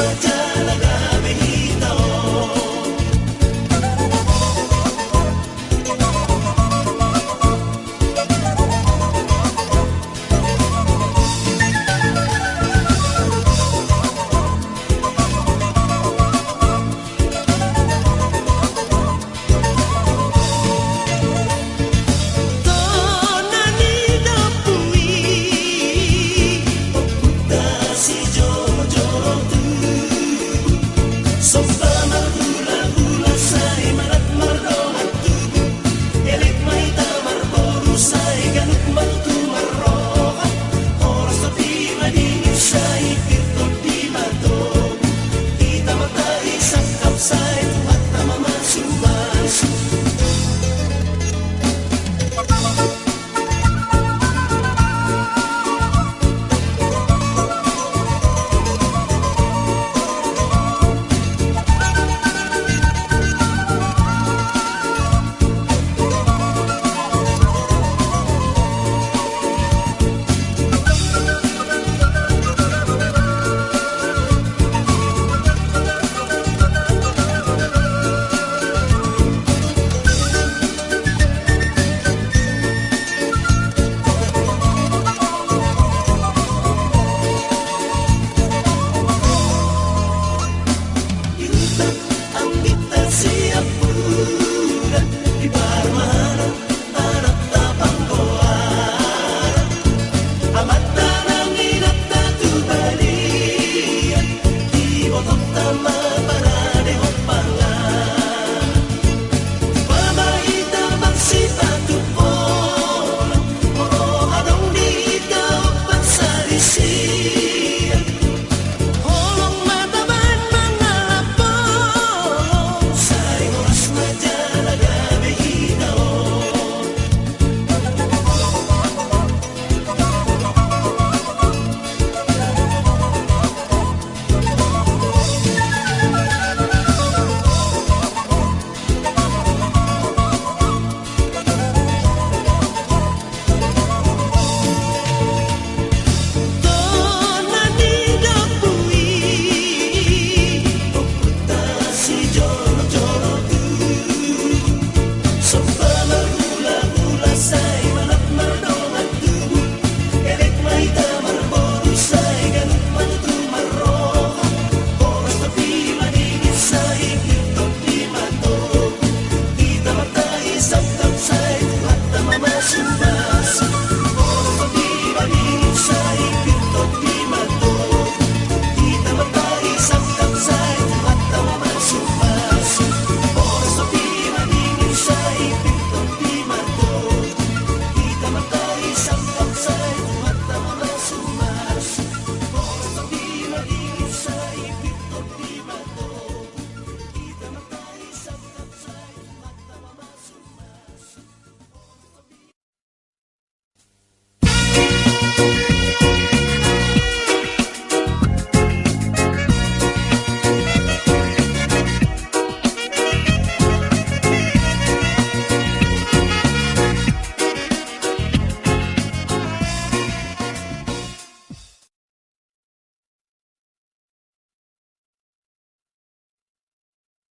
But outside.